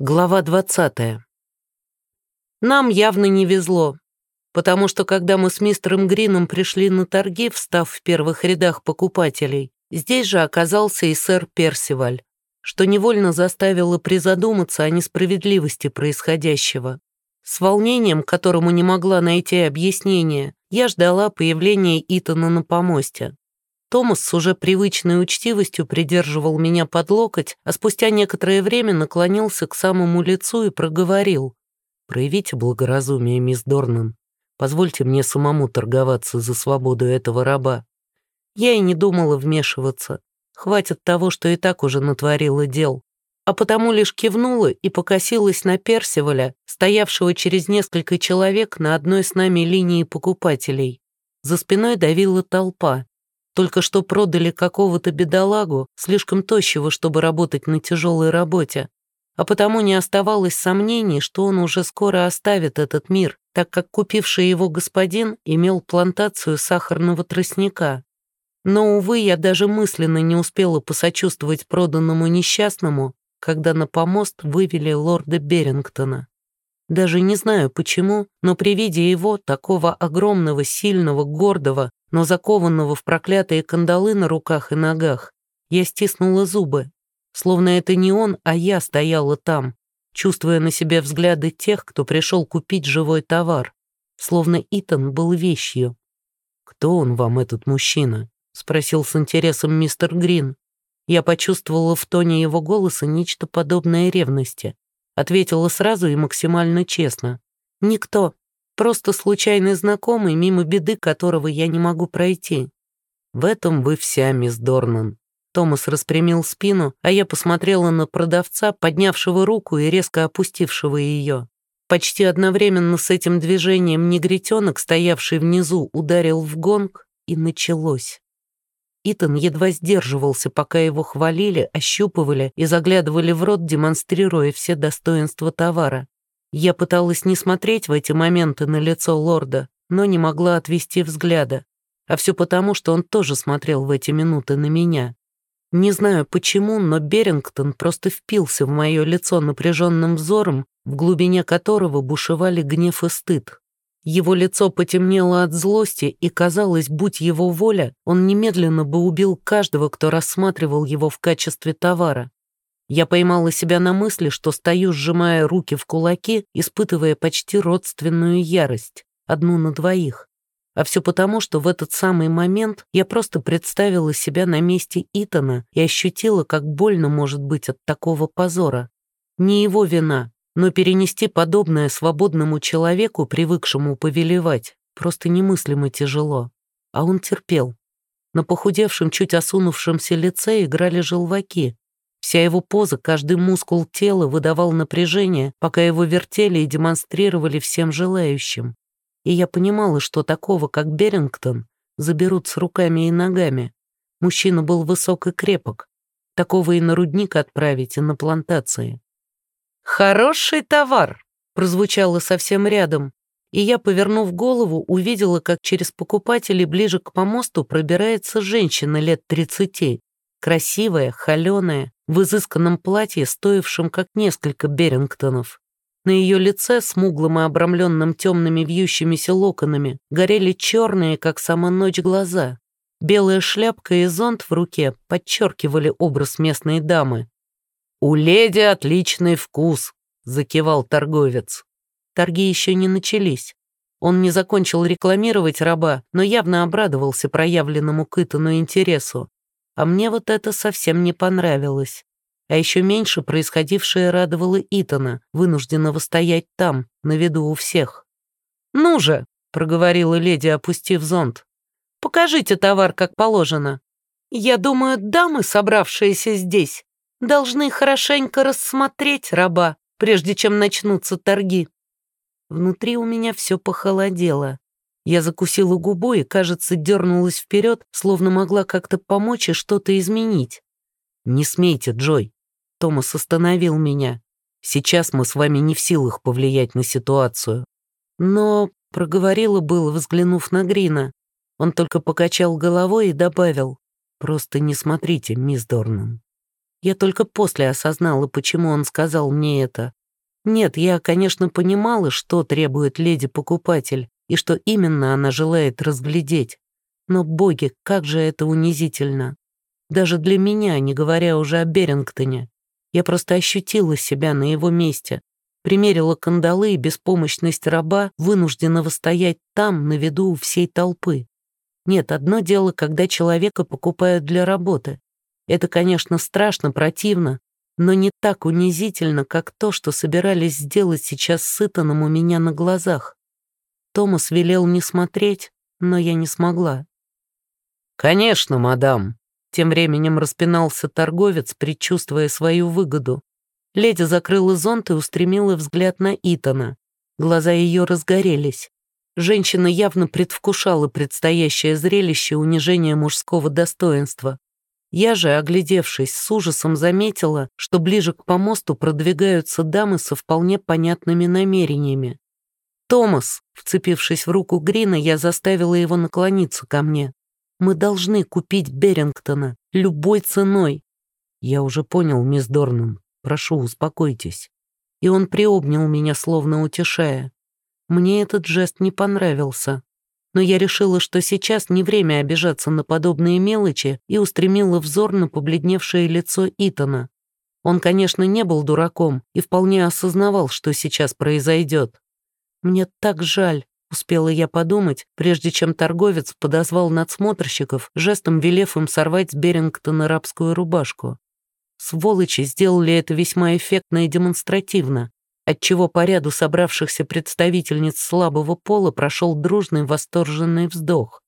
Глава 20. Нам явно не везло, потому что когда мы с мистером Грином пришли на торги, встав в первых рядах покупателей, здесь же оказался и сэр Персиваль, что невольно заставило призадуматься о несправедливости происходящего. С волнением, которому не могла найти объяснение, я ждала появления Итана на помосте. Томас с уже привычной учтивостью придерживал меня под локоть, а спустя некоторое время наклонился к самому лицу и проговорил. «Проявите благоразумие, мисс Дорнан. Позвольте мне самому торговаться за свободу этого раба». Я и не думала вмешиваться. Хватит того, что и так уже натворила дел. А потому лишь кивнула и покосилась на Персиваля, стоявшего через несколько человек на одной с нами линии покупателей. За спиной давила толпа. Только что продали какого-то бедолагу, слишком тощего, чтобы работать на тяжелой работе. А потому не оставалось сомнений, что он уже скоро оставит этот мир, так как купивший его господин имел плантацию сахарного тростника. Но, увы, я даже мысленно не успела посочувствовать проданному несчастному, когда на помост вывели лорда Берингтона. Даже не знаю почему, но при виде его, такого огромного, сильного, гордого, но закованного в проклятые кандалы на руках и ногах, я стиснула зубы, словно это не он, а я стояла там, чувствуя на себе взгляды тех, кто пришел купить живой товар, словно Итан был вещью. «Кто он вам, этот мужчина?» — спросил с интересом мистер Грин. Я почувствовала в тоне его голоса нечто подобное ревности. Ответила сразу и максимально честно. «Никто. Просто случайный знакомый, мимо беды которого я не могу пройти». «В этом вы вся, мисс Дорнан». Томас распрямил спину, а я посмотрела на продавца, поднявшего руку и резко опустившего ее. Почти одновременно с этим движением негритенок, стоявший внизу, ударил в гонг, и началось. Итан едва сдерживался, пока его хвалили, ощупывали и заглядывали в рот, демонстрируя все достоинства товара. Я пыталась не смотреть в эти моменты на лицо лорда, но не могла отвести взгляда. А все потому, что он тоже смотрел в эти минуты на меня. Не знаю почему, но Берингтон просто впился в мое лицо напряженным взором, в глубине которого бушевали гнев и стыд. Его лицо потемнело от злости, и казалось, будь его воля, он немедленно бы убил каждого, кто рассматривал его в качестве товара. Я поймала себя на мысли, что стою, сжимая руки в кулаки, испытывая почти родственную ярость, одну на двоих. А все потому, что в этот самый момент я просто представила себя на месте Итана и ощутила, как больно может быть от такого позора. Не его вина, но перенести подобное свободному человеку, привыкшему повелевать, просто немыслимо тяжело. А он терпел. На похудевшем, чуть осунувшемся лице играли желваки. Вся его поза, каждый мускул тела выдавал напряжение, пока его вертели и демонстрировали всем желающим. И я понимала, что такого, как Берингтон, заберут с руками и ногами. Мужчина был высок и крепок. Такого и на рудник отправить, и на плантации. «Хороший товар!» прозвучало совсем рядом, и я, повернув голову, увидела, как через покупателей ближе к помосту пробирается женщина лет тридцати, красивая, холеная, в изысканном платье, стоившем как несколько Берингтонов. На ее лице, смуглым и обрамленным темными вьющимися локонами, горели черные, как сама ночь, глаза. Белая шляпка и зонт в руке подчеркивали образ местной дамы, «У леди отличный вкус», — закивал торговец. Торги еще не начались. Он не закончил рекламировать раба, но явно обрадовался проявленному к Итану интересу. А мне вот это совсем не понравилось. А еще меньше происходившее радовало Итана, вынужденного стоять там, на виду у всех. «Ну же», — проговорила леди, опустив зонт, — «покажите товар как положено. Я думаю, дамы, собравшиеся здесь, должны хорошенько рассмотреть раба, прежде чем начнутся торги. Внутри у меня все похолодело. Я закусила губу и, кажется, дернулась вперед, словно могла как-то помочь и что-то изменить. «Не смейте, Джой!» Томас остановил меня. «Сейчас мы с вами не в силах повлиять на ситуацию». Но проговорила было, взглянув на Грина. Он только покачал головой и добавил. «Просто не смотрите, мисс Дорнан». Я только после осознала, почему он сказал мне это. Нет, я, конечно, понимала, что требует леди-покупатель и что именно она желает разглядеть. Но, боги, как же это унизительно. Даже для меня, не говоря уже о Берингтоне. Я просто ощутила себя на его месте, примерила кандалы и беспомощность раба, вынужденного стоять там, на виду у всей толпы. Нет, одно дело, когда человека покупают для работы. Это, конечно, страшно, противно, но не так унизительно, как то, что собирались сделать сейчас с Итаном у меня на глазах. Томас велел не смотреть, но я не смогла. «Конечно, мадам», — тем временем распинался торговец, предчувствуя свою выгоду. Леди закрыла зонт и устремила взгляд на Итана. Глаза ее разгорелись. Женщина явно предвкушала предстоящее зрелище унижения мужского достоинства. Я же, оглядевшись, с ужасом заметила, что ближе к помосту продвигаются дамы со вполне понятными намерениями. «Томас!» — вцепившись в руку Грина, я заставила его наклониться ко мне. «Мы должны купить Берингтона любой ценой». «Я уже понял, мисс Дорнан. Прошу, успокойтесь». И он приобнял меня, словно утешая. Мне этот жест не понравился. Но я решила, что сейчас не время обижаться на подобные мелочи и устремила взор на побледневшее лицо Итана. Он, конечно, не был дураком и вполне осознавал, что сейчас произойдет. «Мне так жаль», — успела я подумать, прежде чем торговец подозвал надсмотрщиков, жестом велев им сорвать с Берингтона рабскую рубашку. Сволочи сделали это весьма эффектно и демонстративно, отчего по ряду собравшихся представительниц слабого пола прошел дружный восторженный вздох.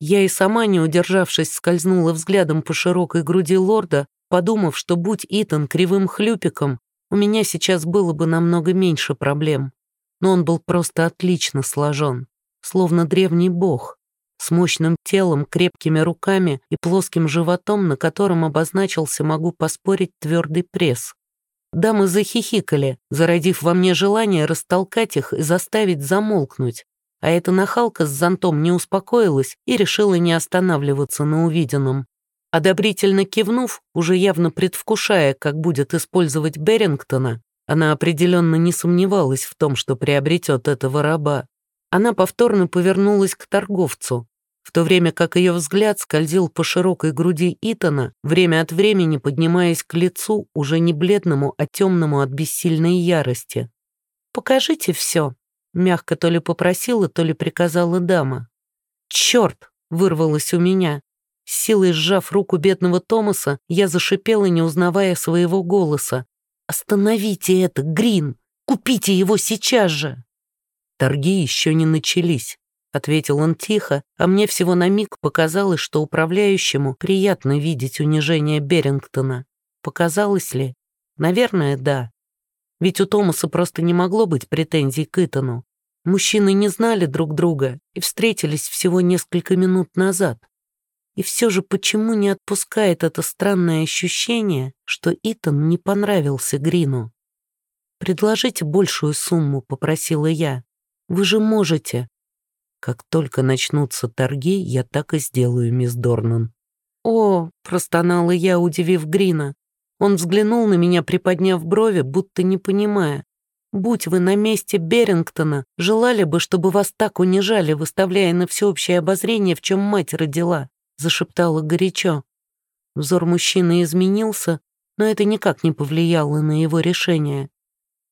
Я и сама, не удержавшись, скользнула взглядом по широкой груди лорда, подумав, что будь Итан кривым хлюпиком, у меня сейчас было бы намного меньше проблем но он был просто отлично сложен, словно древний бог, с мощным телом, крепкими руками и плоским животом, на котором обозначился, могу поспорить, твердый пресс. Дамы захихикали, зародив во мне желание растолкать их и заставить замолкнуть, а эта нахалка с зонтом не успокоилась и решила не останавливаться на увиденном. Одобрительно кивнув, уже явно предвкушая, как будет использовать Берингтона, она определенно не сомневалась в том, что приобретет этого раба. Она повторно повернулась к торговцу, в то время как ее взгляд скользил по широкой груди Итана, время от времени поднимаясь к лицу, уже не бледному, а темному от бессильной ярости. «Покажите все», — мягко то ли попросила, то ли приказала дама. «Черт!» — вырвалось у меня. С силой сжав руку бедного Томаса, я зашипела, не узнавая своего голоса. «Остановите это, Грин! Купите его сейчас же!» «Торги еще не начались», — ответил он тихо, а мне всего на миг показалось, что управляющему приятно видеть унижение Берингтона. Показалось ли? Наверное, да. Ведь у Томаса просто не могло быть претензий к Итану. Мужчины не знали друг друга и встретились всего несколько минут назад. И все же почему не отпускает это странное ощущение, что Итан не понравился Грину? «Предложите большую сумму», — попросила я. «Вы же можете». «Как только начнутся торги, я так и сделаю, мисс Дорнан». «О», — простонала я, удивив Грина. Он взглянул на меня, приподняв брови, будто не понимая. «Будь вы на месте Берингтона, желали бы, чтобы вас так унижали, выставляя на всеобщее обозрение, в чем мать родила зашептала горячо. Взор мужчины изменился, но это никак не повлияло на его решение.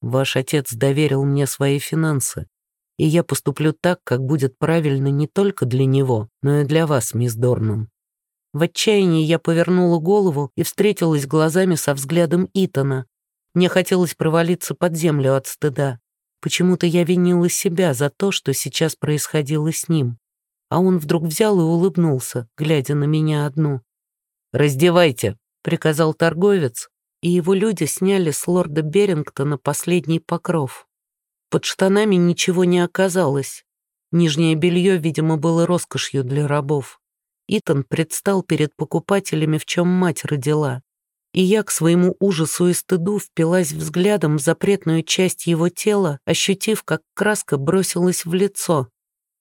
«Ваш отец доверил мне свои финансы, и я поступлю так, как будет правильно не только для него, но и для вас, мисс Дорнан». В отчаянии я повернула голову и встретилась глазами со взглядом Итана. Мне хотелось провалиться под землю от стыда. Почему-то я винила себя за то, что сейчас происходило с ним а он вдруг взял и улыбнулся, глядя на меня одну. «Раздевайте», — приказал торговец, и его люди сняли с лорда Берингтона последний покров. Под штанами ничего не оказалось. Нижнее белье, видимо, было роскошью для рабов. Итан предстал перед покупателями, в чем мать родила. И я, к своему ужасу и стыду, впилась взглядом в запретную часть его тела, ощутив, как краска бросилась в лицо.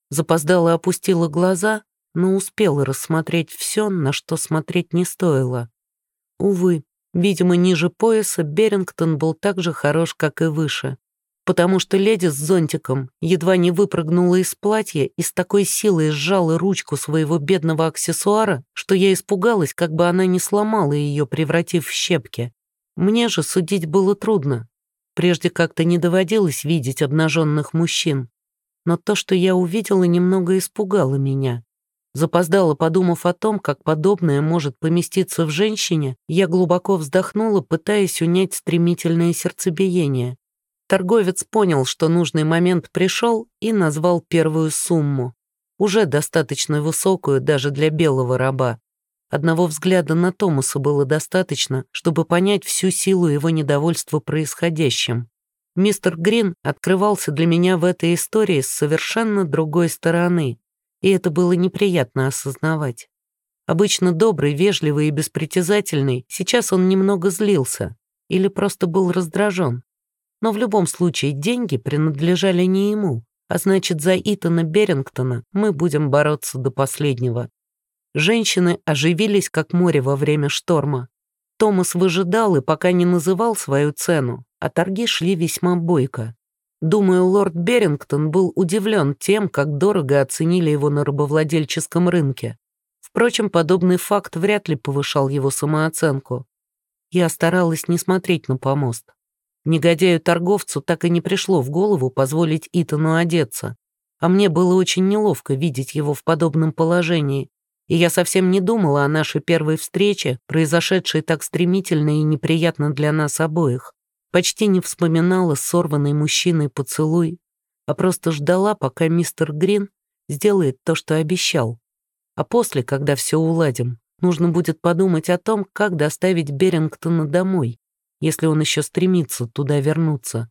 Запоздала опустила глаза, но успела рассмотреть все, на что смотреть не стоило. Увы, Видимо, ниже пояса Берингтон был так же хорош, как и выше. Потому что леди с зонтиком едва не выпрыгнула из платья и с такой силой сжала ручку своего бедного аксессуара, что я испугалась, как бы она не сломала ее, превратив в щепки. Мне же судить было трудно. Прежде как-то не доводилось видеть обнаженных мужчин. Но то, что я увидела, немного испугало меня. Запоздала, подумав о том, как подобное может поместиться в женщине, я глубоко вздохнула, пытаясь унять стремительное сердцебиение. Торговец понял, что нужный момент пришел и назвал первую сумму. Уже достаточно высокую даже для белого раба. Одного взгляда на Томаса было достаточно, чтобы понять всю силу его недовольства происходящим. Мистер Грин открывался для меня в этой истории с совершенно другой стороны, и это было неприятно осознавать. Обычно добрый, вежливый и беспритязательный, сейчас он немного злился или просто был раздражен. Но в любом случае деньги принадлежали не ему, а значит, за Итана Берингтона мы будем бороться до последнего. Женщины оживились, как море во время шторма. Томас выжидал и пока не называл свою цену, а торги шли весьма бойко. Думаю, лорд Берингтон был удивлен тем, как дорого оценили его на рабовладельческом рынке. Впрочем, подобный факт вряд ли повышал его самооценку. Я старалась не смотреть на помост. Негодяю-торговцу так и не пришло в голову позволить Итану одеться, а мне было очень неловко видеть его в подобном положении, и я совсем не думала о нашей первой встрече, произошедшей так стремительно и неприятно для нас обоих почти не вспоминала сорванный мужчиной поцелуй, а просто ждала, пока мистер Грин сделает то, что обещал. А после, когда все уладим, нужно будет подумать о том, как доставить Берингтона домой, если он еще стремится туда вернуться.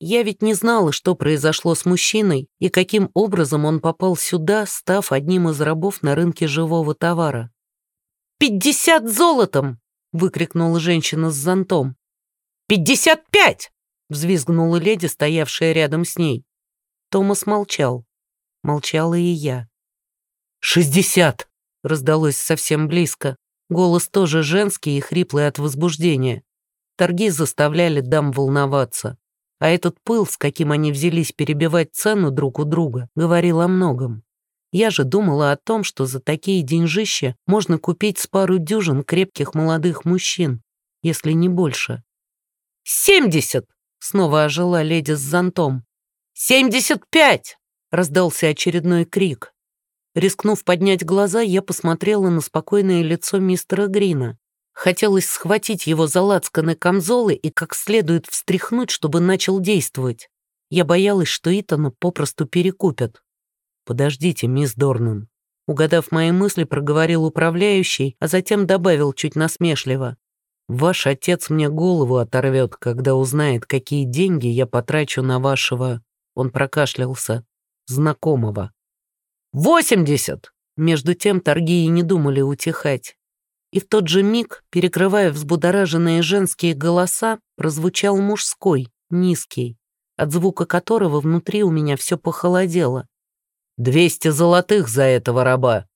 Я ведь не знала, что произошло с мужчиной и каким образом он попал сюда, став одним из рабов на рынке живого товара. «Пятьдесят золотом!» — выкрикнула женщина с зонтом. «Пятьдесят пять!» — взвизгнула леди, стоявшая рядом с ней. Томас молчал. Молчала и я. «Шестьдесят!» — раздалось совсем близко. Голос тоже женский и хриплый от возбуждения. Торги заставляли дам волноваться. А этот пыл, с каким они взялись перебивать цену друг у друга, говорил о многом. Я же думала о том, что за такие деньжища можно купить с пару дюжин крепких молодых мужчин, если не больше. «Семьдесят!» — снова ожила леди с зонтом. «Семьдесят пять!» — раздался очередной крик. Рискнув поднять глаза, я посмотрела на спокойное лицо мистера Грина. Хотелось схватить его за лацканы камзолы и как следует встряхнуть, чтобы начал действовать. Я боялась, что Итана попросту перекупят. «Подождите, мисс Дорнан». Угадав мои мысли, проговорил управляющий, а затем добавил чуть насмешливо. Ваш отец мне голову оторвет, когда узнает, какие деньги я потрачу на вашего...» Он прокашлялся. «Знакомого». «Восемьдесят!» Между тем торги и не думали утихать. И в тот же миг, перекрывая взбудораженные женские голоса, прозвучал мужской, низкий, от звука которого внутри у меня все похолодело. «Двести золотых за этого раба!»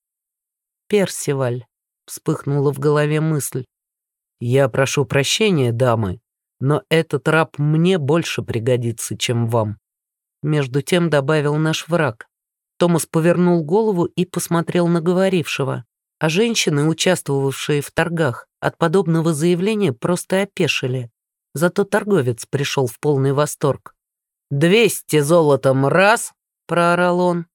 «Персиваль», — вспыхнула в голове мысль. «Я прошу прощения, дамы, но этот раб мне больше пригодится, чем вам». Между тем добавил наш враг. Томас повернул голову и посмотрел на говорившего, а женщины, участвовавшие в торгах, от подобного заявления просто опешили. Зато торговец пришел в полный восторг. «Двести золотом раз!» — проорал он.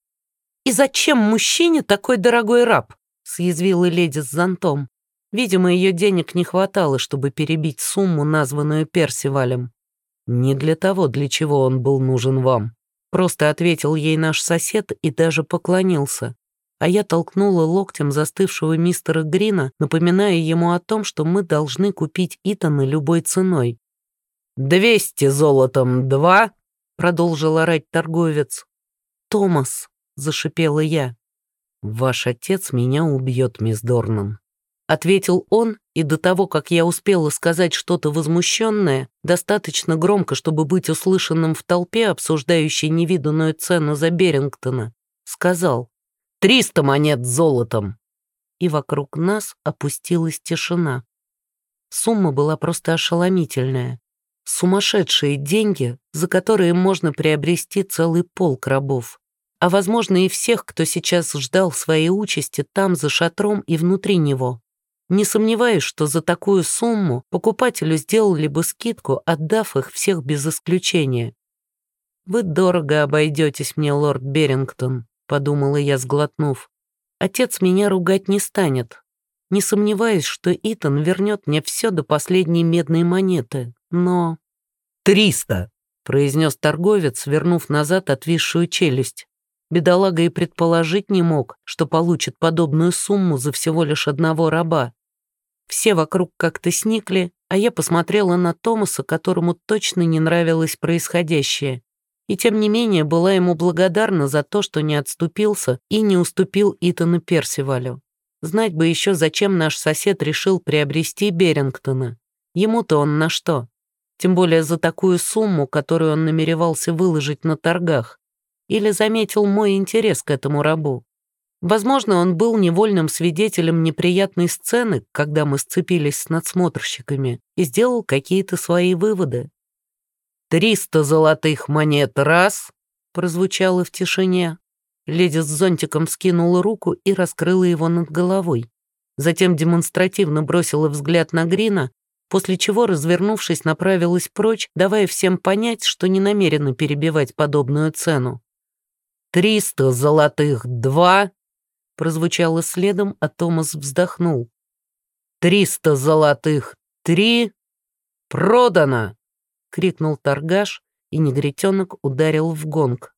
«И зачем мужчине такой дорогой раб?» — съязвила леди с зонтом. Видимо, ее денег не хватало, чтобы перебить сумму, названную Персивалем. «Не для того, для чего он был нужен вам», — просто ответил ей наш сосед и даже поклонился. А я толкнула локтем застывшего мистера Грина, напоминая ему о том, что мы должны купить Итана любой ценой. «Двести золотом два», — продолжил орать торговец. «Томас», — зашипела я. «Ваш отец меня убьет, мисс Дорнан», Ответил он, и до того, как я успела сказать что-то возмущенное, достаточно громко, чтобы быть услышанным в толпе, обсуждающей невиданную цену за Берингтона, сказал «Триста монет золотом!» И вокруг нас опустилась тишина. Сумма была просто ошеломительная. Сумасшедшие деньги, за которые можно приобрести целый полк рабов. А возможно и всех, кто сейчас ждал своей участи там, за шатром и внутри него. Не сомневаюсь, что за такую сумму покупателю сделали бы скидку, отдав их всех без исключения. «Вы дорого обойдетесь мне, лорд Берингтон», — подумала я, сглотнув. «Отец меня ругать не станет. Не сомневаюсь, что Итан вернет мне все до последней медной монеты, но...» «Триста!» — произнес торговец, вернув назад отвисшую челюсть. Бедолага и предположить не мог, что получит подобную сумму за всего лишь одного раба. Все вокруг как-то сникли, а я посмотрела на Томаса, которому точно не нравилось происходящее. И тем не менее была ему благодарна за то, что не отступился и не уступил Итану Персивалю. Знать бы еще, зачем наш сосед решил приобрести Берингтона. Ему-то он на что? Тем более за такую сумму, которую он намеревался выложить на торгах. Или заметил мой интерес к этому рабу. Возможно, он был невольным свидетелем неприятной сцены, когда мы сцепились с надсмотрщиками, и сделал какие-то свои выводы. «Триста золотых монет раз!» прозвучало в тишине. Леди с зонтиком скинула руку и раскрыла его над головой. Затем демонстративно бросила взгляд на Грина, после чего, развернувшись, направилась прочь, давая всем понять, что не намерена перебивать подобную цену. «Триста золотых два!» Прозвучало следом, а Томас вздохнул. «Триста золотых три! Продано!» — крикнул торгаш, и негритенок ударил в гонг.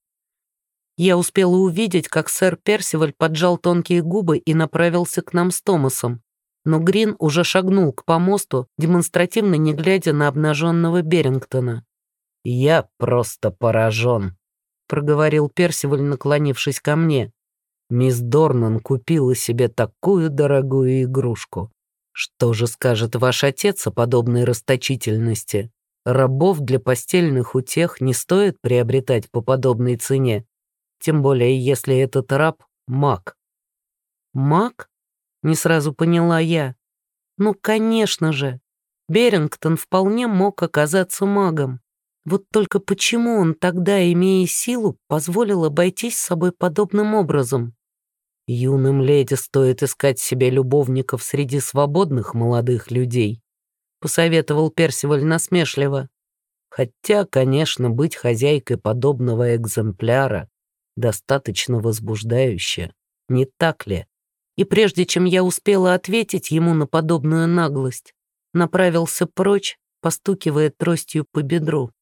Я успела увидеть, как сэр Персиваль поджал тонкие губы и направился к нам с Томасом. Но Грин уже шагнул к помосту, демонстративно не глядя на обнаженного Берингтона. «Я просто поражен», — проговорил Персиваль, наклонившись ко мне. Мисс Дорнан купила себе такую дорогую игрушку. Что же скажет ваш отец о подобной расточительности? Рабов для постельных утех не стоит приобретать по подобной цене, тем более если этот раб — маг. Маг? Не сразу поняла я. Ну, конечно же. Берингтон вполне мог оказаться магом. Вот только почему он тогда, имея силу, позволил обойтись собой подобным образом? Юным леди стоит искать себе любовников среди свободных молодых людей, посоветовал Персиваль насмешливо. Хотя, конечно, быть хозяйкой подобного экземпляра достаточно возбуждающе, не так ли? И прежде чем я успела ответить ему на подобную наглость, направился прочь, постукивая тростью по бедру.